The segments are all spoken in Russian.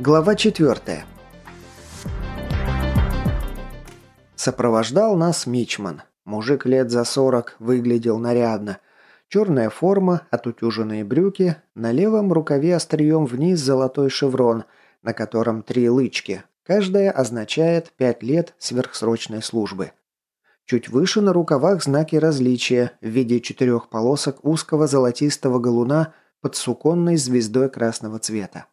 Глава 4. Сопровождал нас Мичман. Мужик лет за 40, выглядел нарядно. Черная форма, отутюженные брюки, на левом рукаве острием вниз золотой шеврон, на котором три лычки. Каждая означает 5 лет сверхсрочной службы. Чуть выше на рукавах знаки различия в виде четырех полосок узкого золотистого галуна под суконной звездой красного цвета.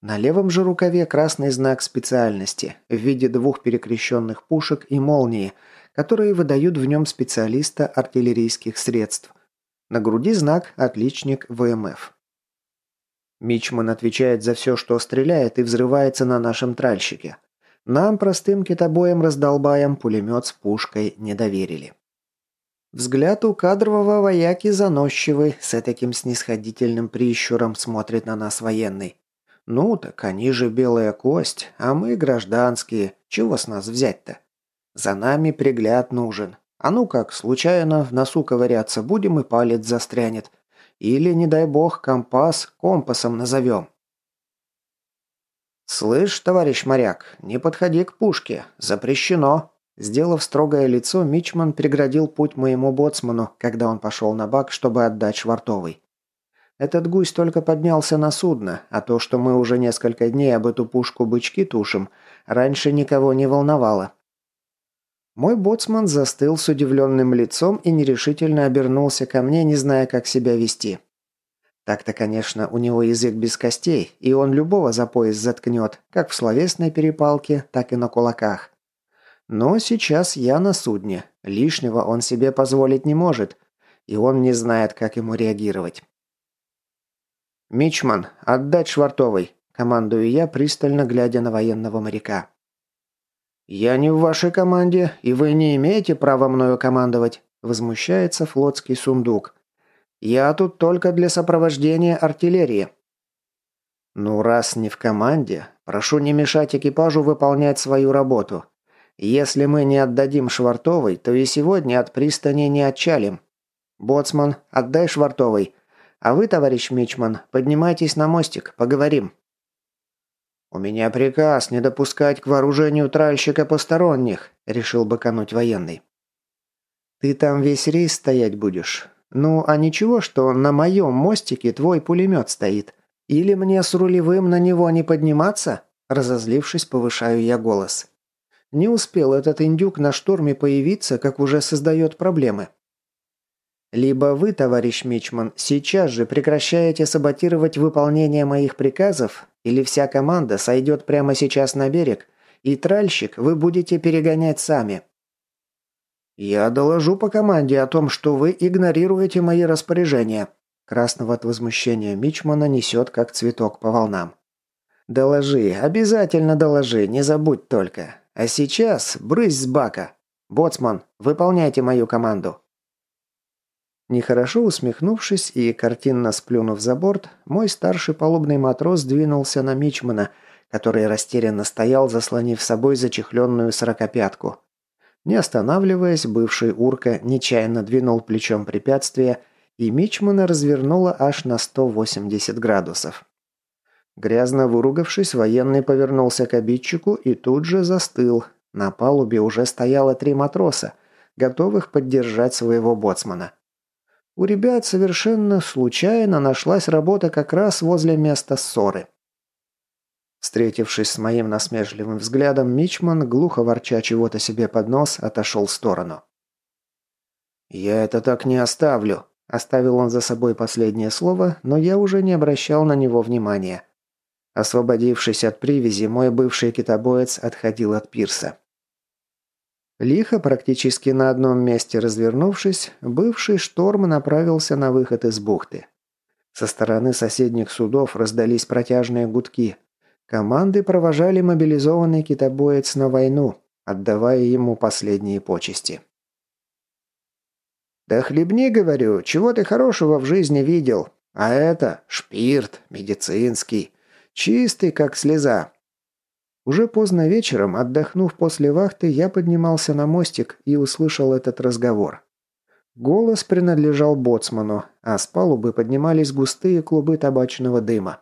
На левом же рукаве красный знак специальности в виде двух перекрещенных пушек и молнии, которые выдают в нем специалиста артиллерийских средств. На груди знак «Отличник ВМФ». Мичман отвечает за все, что стреляет и взрывается на нашем тральщике. Нам, простым китобоем-раздолбаем, пулемет с пушкой не доверили. Взгляд у кадрового вояки заносчивый, с таким снисходительным прищуром смотрит на нас военный. «Ну так они же белая кость, а мы гражданские. Чего с нас взять-то? За нами пригляд нужен. А ну как, случайно в носу ковыряться будем и палец застрянет. Или, не дай бог, компас компасом назовем». «Слышь, товарищ моряк, не подходи к пушке. Запрещено». Сделав строгое лицо, Мичман преградил путь моему боцману, когда он пошел на бак, чтобы отдать швартовый. Этот гусь только поднялся на судно, а то, что мы уже несколько дней об эту пушку бычки тушим, раньше никого не волновало. Мой боцман застыл с удивленным лицом и нерешительно обернулся ко мне, не зная, как себя вести. Так-то, конечно, у него язык без костей, и он любого за пояс заткнет, как в словесной перепалке, так и на кулаках. Но сейчас я на судне, лишнего он себе позволить не может, и он не знает, как ему реагировать. «Мичман, отдать швартовый!» – командую я, пристально глядя на военного моряка. «Я не в вашей команде, и вы не имеете права мною командовать», – возмущается флотский сундук. «Я тут только для сопровождения артиллерии». «Ну, раз не в команде, прошу не мешать экипажу выполнять свою работу. Если мы не отдадим швартовый, то и сегодня от пристани не отчалим. Боцман, отдай швартовый. А вы, товарищ Мичман, поднимайтесь на мостик, поговорим». «У меня приказ не допускать к вооружению тральщика посторонних», – решил быкануть военный. «Ты там весь рейс стоять будешь? Ну, а ничего, что на моем мостике твой пулемет стоит? Или мне с рулевым на него не подниматься?» Разозлившись, повышаю я голос. Не успел этот индюк на шторме появиться, как уже создает проблемы. Либо вы, товарищ Мичман, сейчас же прекращаете саботировать выполнение моих приказов, или вся команда сойдет прямо сейчас на берег, и тральщик вы будете перегонять сами. Я доложу по команде о том, что вы игнорируете мои распоряжения. Красного от возмущения Мичмана несет, как цветок по волнам. Доложи, обязательно доложи, не забудь только. А сейчас брысь с бака. Боцман, выполняйте мою команду. Нехорошо усмехнувшись и картинно сплюнув за борт, мой старший палубный матрос двинулся на Мичмана, который растерянно стоял, заслонив собой зачехленную сорокопятку. Не останавливаясь, бывший урка нечаянно двинул плечом препятствия, и Мичмана развернуло аж на 180 градусов. Грязно выругавшись, военный повернулся к обидчику и тут же застыл. На палубе уже стояло три матроса, готовых поддержать своего боцмана. У ребят совершенно случайно нашлась работа как раз возле места ссоры. Встретившись с моим насмешливым взглядом, Мичман, глухо ворча чего-то себе под нос, отошел в сторону. «Я это так не оставлю», – оставил он за собой последнее слово, но я уже не обращал на него внимания. Освободившись от привязи, мой бывший китобоец отходил от пирса. Лихо, практически на одном месте развернувшись, бывший шторм направился на выход из бухты. Со стороны соседних судов раздались протяжные гудки. Команды провожали мобилизованный китобоец на войну, отдавая ему последние почести. «Да хлебни, говорю, чего ты хорошего в жизни видел? А это шпирт, медицинский, чистый, как слеза, уже поздно вечером, отдохнув после вахты, я поднимался на мостик и услышал этот разговор. Голос принадлежал боцману, а с палубы поднимались густые клубы табачного дыма.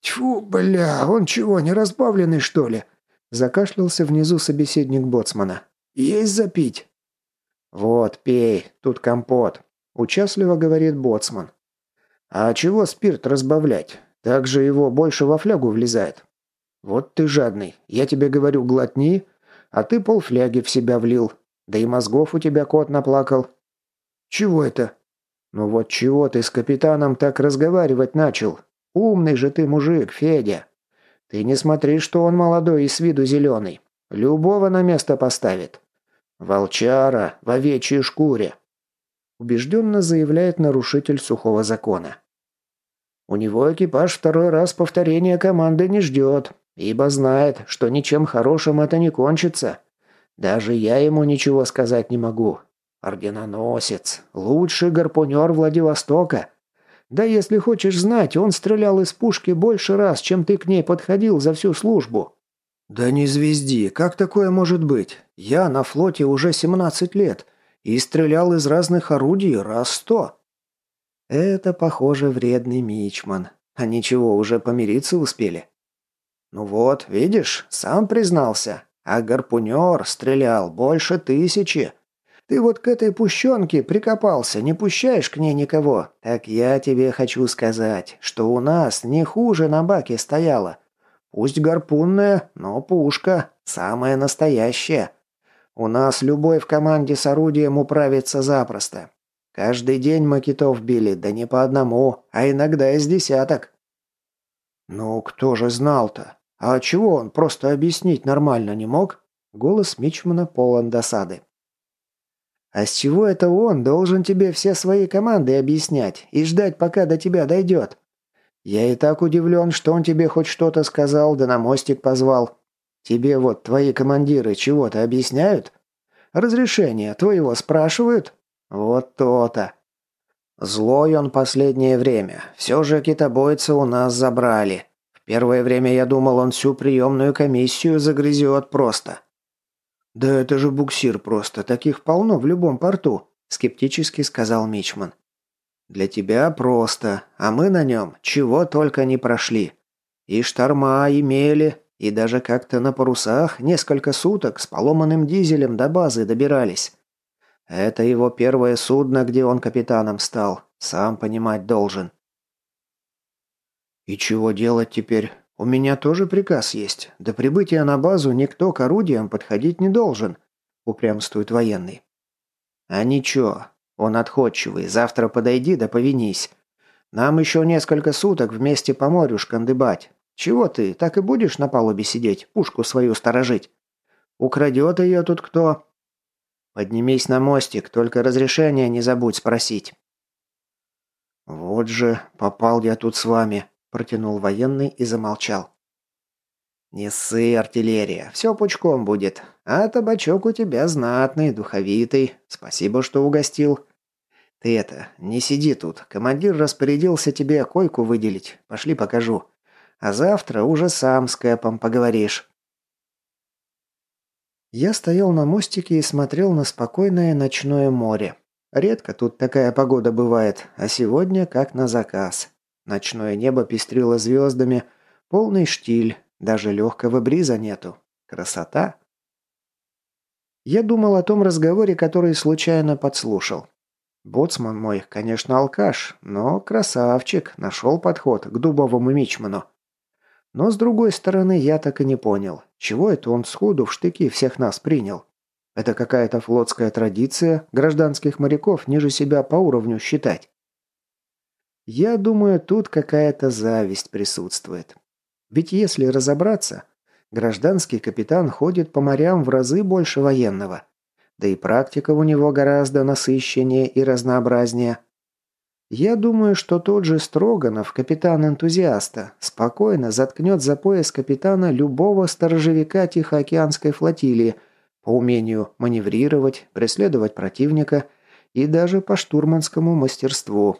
Тьфу, бля, он чего, не разбавленный, что ли?» Закашлялся внизу собеседник боцмана. «Есть запить?» «Вот, пей, тут компот», – участливо говорит боцман. «А чего спирт разбавлять? Так же его больше во флягу влезает». «Вот ты жадный. Я тебе говорю, глотни, а ты полфляги в себя влил. Да и мозгов у тебя кот наплакал». «Чего это?» «Ну вот чего ты с капитаном так разговаривать начал? Умный же ты мужик, Федя. Ты не смотри, что он молодой и с виду зеленый. Любого на место поставит. Волчара в овечьей шкуре. Убежденно заявляет нарушитель сухого закона. У него экипаж второй раз повторения команды не ждет, ибо знает, что ничем хорошим это не кончится. Даже я ему ничего сказать не могу. Орденоносец, лучший гарпунер Владивостока. Да если хочешь знать, он стрелял из пушки больше раз, чем ты к ней подходил за всю службу». «Да не звезди, как такое может быть? Я на флоте уже 17 лет и стрелял из разных орудий раз сто». «Это, похоже, вредный мичман. А ничего, уже помириться успели?» «Ну вот, видишь, сам признался. А гарпунер стрелял больше тысячи. Ты вот к этой пущенке прикопался, не пущаешь к ней никого. Так я тебе хочу сказать, что у нас не хуже на баке стояла. Пусть гарпунная, но пушка, самая настоящая. У нас любой в команде с орудием управится запросто. Каждый день мы китов били, да не по одному, а иногда из десяток. Ну, кто же знал-то? А чего он просто объяснить нормально не мог? Голос Мичмана полон досады. А с чего это он должен тебе все свои команды объяснять и ждать, пока до тебя дойдет? Я и так удивлен, что он тебе хоть что-то сказал, да на мостик позвал. Тебе вот твои командиры чего-то объясняют? Разрешение твоего спрашивают? Вот то-то. Злой он последнее время. Все же китобойца у нас забрали. Первое время я думал, он всю приемную комиссию загрызет просто. «Да это же буксир просто, таких полно в любом порту», – скептически сказал Мичман. «Для тебя просто, а мы на нем чего только не прошли. И шторма имели, и даже как-то на парусах несколько суток с поломанным дизелем до базы добирались. Это его первое судно, где он капитаном стал, сам понимать должен». «И чего делать теперь? «У меня тоже приказ есть. До прибытия на базу никто к орудиям подходить не должен», – упрямствует военный. «А ничего, он отходчивый. Завтра подойди да повинись. Нам еще несколько суток вместе по морю шкандыбать. Чего ты, так и будешь на палубе сидеть, пушку свою сторожить? Украдет ее тут кто?» «Поднимись на мостик, только разрешения не забудь спросить». «Вот же, попал я тут с вами», протянул военный и замолчал. «Не ссы, артиллерия, все пучком будет. А табачок у тебя знатный, духовитый. Спасибо, что угостил. Ты это, не сиди тут. Командир распорядился тебе койку выделить. Пошли покажу. А завтра уже сам с Кэпом поговоришь». Я стоял на мостике и смотрел на спокойное ночное море. Редко тут такая погода бывает, а сегодня как на заказ. Ночное небо пестрило звездами, полный штиль, даже легкого бриза нету. Красота. Я думал о том разговоре, который случайно подслушал. Боцман мой, конечно, алкаш, но красавчик, нашел подход к дубовому мичману. Но с другой стороны, я так и не понял, чего это он сходу в штыки всех нас принял. Это какая-то флотская традиция гражданских моряков ниже себя по уровню считать. Я думаю, тут какая-то зависть присутствует. Ведь если разобраться, гражданский капитан ходит по морям в разы больше военного. Да и практика у него гораздо насыщеннее и разнообразнее. Я думаю, что тот же Строганов, капитан-энтузиаста, спокойно заткнет за пояс капитана любого сторожевика Тихоокеанской флотилии по умению маневрировать, преследовать противника и даже по штурманскому мастерству.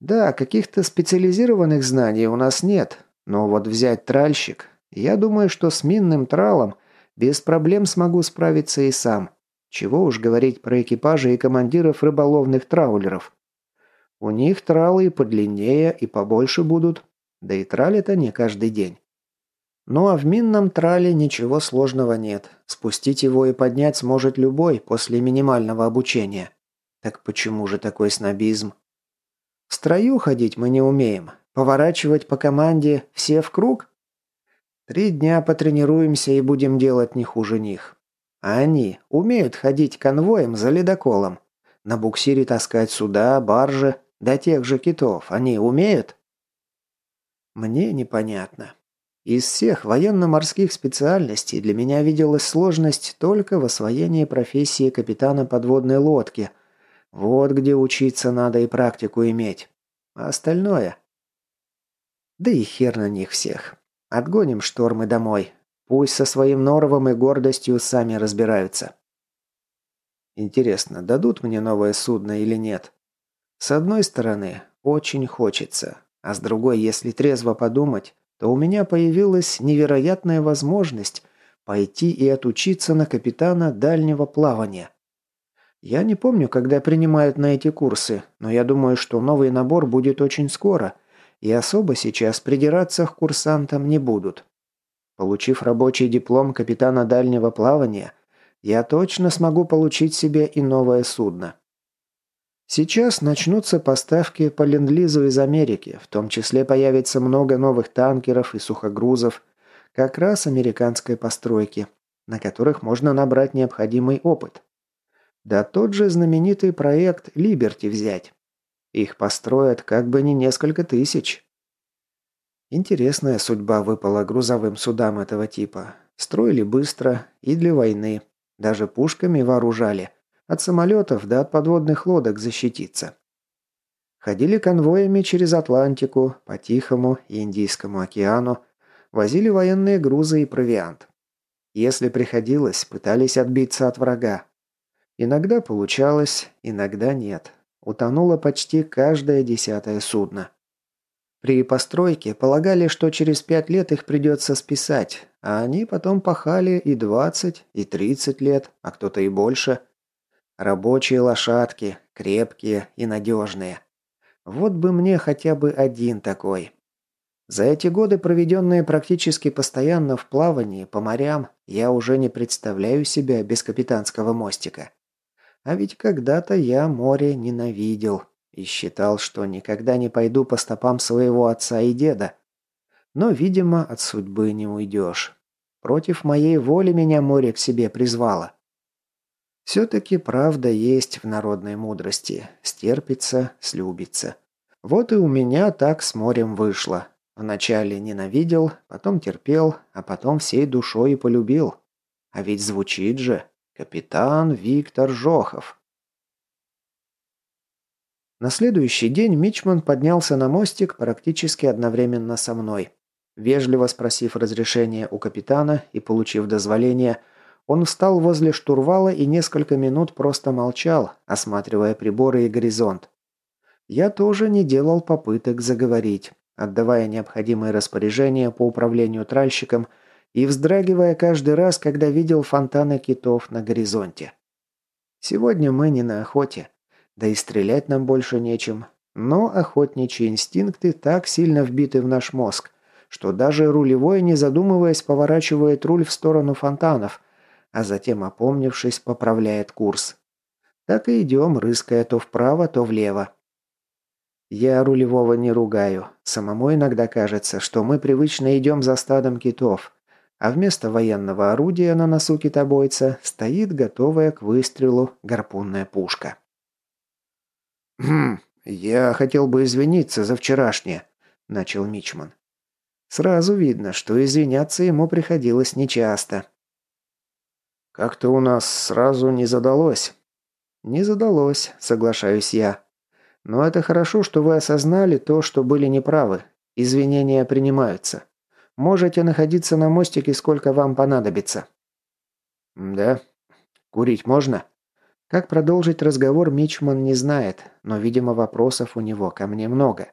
Да, каких-то специализированных знаний у нас нет, но вот взять тральщик, я думаю, что с минным тралом без проблем смогу справиться и сам. Чего уж говорить про экипажи и командиров рыболовных траулеров. У них тралы и подлиннее, и побольше будут. Да и тралит они каждый день. Ну а в минном трале ничего сложного нет. Спустить его и поднять сможет любой после минимального обучения. Так почему же такой снобизм? В строю ходить мы не умеем. Поворачивать по команде все в круг? Три дня потренируемся и будем делать не хуже них. А они умеют ходить конвоем за ледоколом. На буксире таскать суда, баржи, до тех же китов. Они умеют? Мне непонятно. Из всех военно-морских специальностей для меня виделась сложность только в освоении профессии капитана подводной лодки. Вот где учиться надо и практику иметь. А остальное? Да и хер на них всех. Отгоним штормы домой. Пусть со своим норовом и гордостью сами разбираются. Интересно, дадут мне новое судно или нет? С одной стороны, очень хочется. А с другой, если трезво подумать, то у меня появилась невероятная возможность пойти и отучиться на капитана дальнего плавания. Я не помню, когда принимают на эти курсы, но я думаю, что новый набор будет очень скоро, и особо сейчас придираться к курсантам не будут. Получив рабочий диплом капитана дальнего плавания, я точно смогу получить себе и новое судно. Сейчас начнутся поставки по ленд-лизу из Америки, в том числе появится много новых танкеров и сухогрузов, как раз американской постройки, на которых можно набрать необходимый опыт. Да тот же знаменитый проект «Либерти» взять. Их построят как бы не несколько тысяч. Интересная судьба выпала грузовым судам этого типа. Строили быстро и для войны. Даже пушками вооружали – от самолетов до от подводных лодок защититься. Ходили конвоями через Атлантику, по Тихому и Индийскому океану, возили военные грузы и провиант. Если приходилось, пытались отбиться от врага. Иногда получалось, иногда нет. Утонуло почти каждое десятое судно. При постройке полагали, что через пять лет их придется списать, а они потом пахали и 20, и 30 лет, а кто-то и больше – Рабочие лошадки, крепкие и надежные. Вот бы мне хотя бы один такой. За эти годы, проведенные практически постоянно в плавании по морям, я уже не представляю себя без капитанского мостика. А ведь когда-то я море ненавидел и считал, что никогда не пойду по стопам своего отца и деда. Но, видимо, от судьбы не уйдешь. Против моей воли меня море к себе призвало. Все-таки правда есть в народной мудрости. Стерпится, слюбится. Вот и у меня так с морем вышло. Вначале ненавидел, потом терпел, а потом всей душой и полюбил. А ведь звучит же «Капитан Виктор Жохов». На следующий день Мичман поднялся на мостик практически одновременно со мной. Вежливо спросив разрешения у капитана и получив дозволение, он встал возле штурвала и несколько минут просто молчал, осматривая приборы и горизонт. Я тоже не делал попыток заговорить, отдавая необходимые распоряжения по управлению тральщиком и вздрагивая каждый раз, когда видел фонтаны китов на горизонте. Сегодня мы не на охоте, да и стрелять нам больше нечем, но охотничьи инстинкты так сильно вбиты в наш мозг, что даже рулевой, не задумываясь, поворачивает руль в сторону фонтанов – а затем, опомнившись, поправляет курс. Так и идем, рыская то вправо, то влево. Я рулевого не ругаю. Самому иногда кажется, что мы привычно идем за стадом китов, а вместо военного орудия на носу китобойца стоит готовая к выстрелу гарпунная пушка. «Хм, я хотел бы извиниться за вчерашнее», – начал Мичман. Сразу видно, что извиняться ему приходилось нечасто. Как-то у нас сразу не задалось. Не задалось, соглашаюсь я. Но это хорошо, что вы осознали то, что были неправы. Извинения принимаются. Можете находиться на мостике, сколько вам понадобится. Да. Курить можно? Как продолжить разговор, Мичман не знает, но, видимо, вопросов у него ко мне много.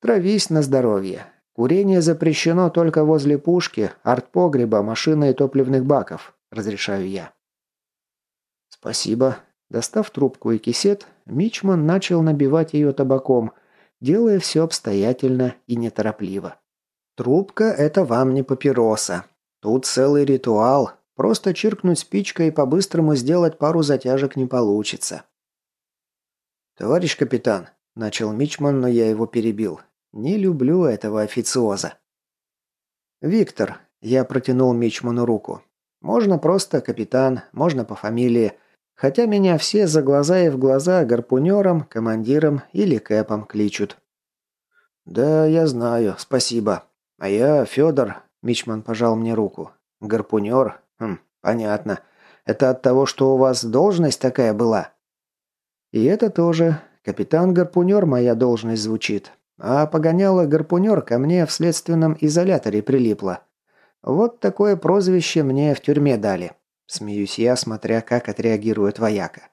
Травись на здоровье. Курение запрещено только возле пушки, артпогреба, машины и топливных баков разрешаю я. Спасибо. Достав трубку и кисет, Мичман начал набивать ее табаком, делая все обстоятельно и неторопливо. Трубка – это вам не папироса. Тут целый ритуал. Просто чиркнуть спичкой и по-быстрому сделать пару затяжек не получится. «Товарищ капитан», – начал Мичман, но я его перебил. «Не люблю этого официоза». «Виктор», – я протянул Мичману руку. «Можно просто капитан, можно по фамилии. Хотя меня все за глаза и в глаза гарпунером, командиром или кэпом кличут». «Да, я знаю, спасибо», «А я Федор», – Мичман пожал мне руку. «Гарпунер? Хм, понятно. Это от того, что у вас должность такая была?» «И это тоже. Капитан-гарпунер моя должность звучит. А погоняла гарпунер ко мне в следственном изоляторе прилипла. Вот такое прозвище мне в тюрьме дали». Смеюсь я, смотря, как отреагирует вояка.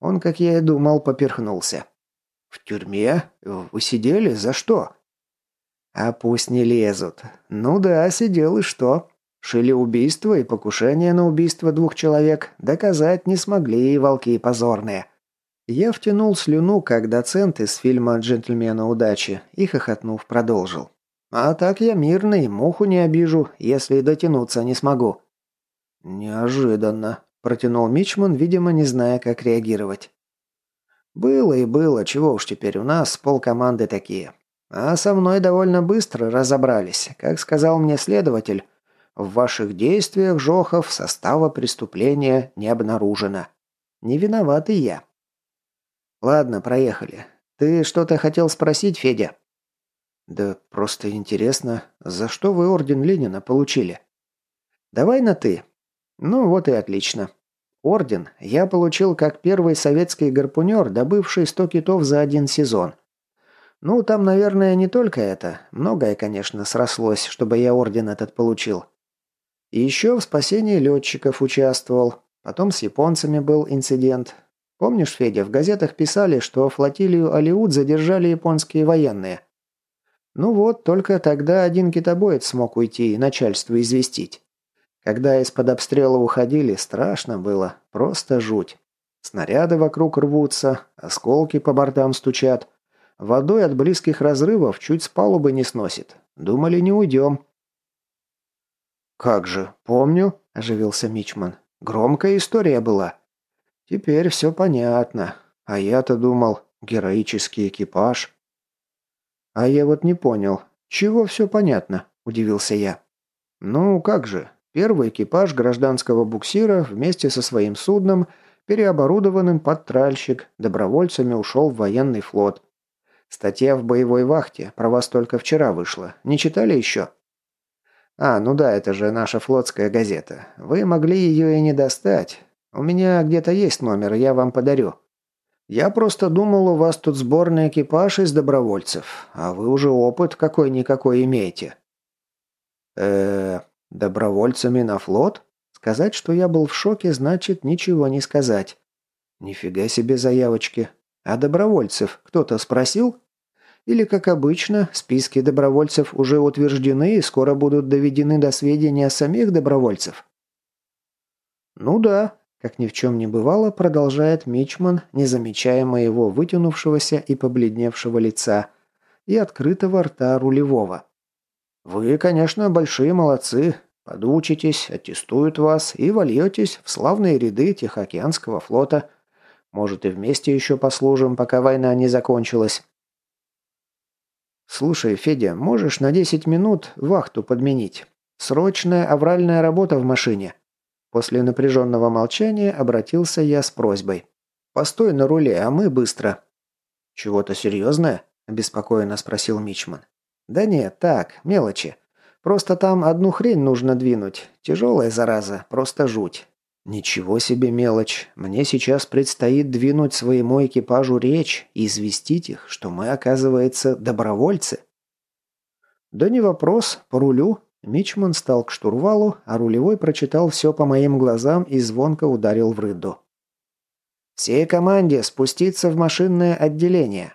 Он, как я и думал, поперхнулся. «В тюрьме? Вы сидели? За что?» А пусть не лезут. Ну да, сидел и что? Шили убийство и покушение на убийство двух человек. Доказать не смогли и волки позорные. Я втянул слюну, как доцент из фильма «Джентльмена удачи» и, хохотнув, продолжил. «А так я мирный, муху не обижу, если дотянуться не смогу». «Неожиданно», – протянул Мичман, видимо, не зная, как реагировать. «Было и было, чего уж теперь, у нас полкоманды такие. А со мной довольно быстро разобрались. Как сказал мне следователь, в ваших действиях, Жохов, состава преступления не обнаружено. Не виноват и я. Ладно, проехали. Ты что-то хотел спросить, Федя? Да просто интересно, за что вы орден Ленина получили? Давай на «ты». Ну вот и отлично. Орден я получил как первый советский гарпунер, добывший 100 китов за один сезон – ну, там, наверное, не только это. Многое, конечно, срослось, чтобы я орден этот получил. И еще в спасении летчиков участвовал. Потом с японцами был инцидент. Помнишь, Федя, в газетах писали, что флотилию Алиут задержали японские военные. Ну вот, только тогда один китобоец смог уйти и начальству известить. Когда из-под обстрела уходили, страшно было, просто жуть. Снаряды вокруг рвутся, осколки по бортам стучат – Водой от близких разрывов чуть с палубы не сносит. Думали, не уйдем». «Как же, помню», – оживился Мичман. «Громкая история была». «Теперь все понятно. А я-то думал, героический экипаж». «А я вот не понял, чего все понятно?» – удивился я. «Ну, как же, первый экипаж гражданского буксира вместе со своим судном, переоборудованным под тральщик, добровольцами ушел в военный флот. Статья в боевой вахте, про вас только вчера вышла. Не читали еще?» «А, ну да, это же наша флотская газета. Вы могли ее и не достать. У меня где-то есть номер, я вам подарю. Я просто думал, у вас тут сборный экипаж из добровольцев, а вы уже опыт какой-никакой имеете». э добровольцами на флот? Сказать, что я был в шоке, значит ничего не сказать. Нифига себе заявочки. А добровольцев кто-то спросил? Или, как обычно, списки добровольцев уже утверждены и скоро будут доведены до сведения самих добровольцев? Ну да, как ни в чем не бывало, продолжает Мичман, не замечая моего вытянувшегося и побледневшего лица и открытого рта рулевого. Вы, конечно, большие молодцы. Подучитесь, аттестуют вас и вольетесь в славные ряды Тихоокеанского флота – может, и вместе еще послужим, пока война не закончилась. Слушай, Федя, можешь на 10 минут вахту подменить? Срочная авральная работа в машине. После напряженного молчания обратился я с просьбой. «Постой на руле, а мы быстро». «Чего-то серьезное?» – обеспокоенно спросил Мичман. «Да нет, так, мелочи. Просто там одну хрень нужно двинуть. Тяжелая зараза, просто жуть. Ничего себе мелочь. Мне сейчас предстоит двинуть своему экипажу речь и известить их, что мы, оказывается, добровольцы. Да не вопрос, по рулю. Мичман стал к штурвалу, а рулевой прочитал все по моим глазам и звонко ударил в рыду. «Всей команде спуститься в машинное отделение.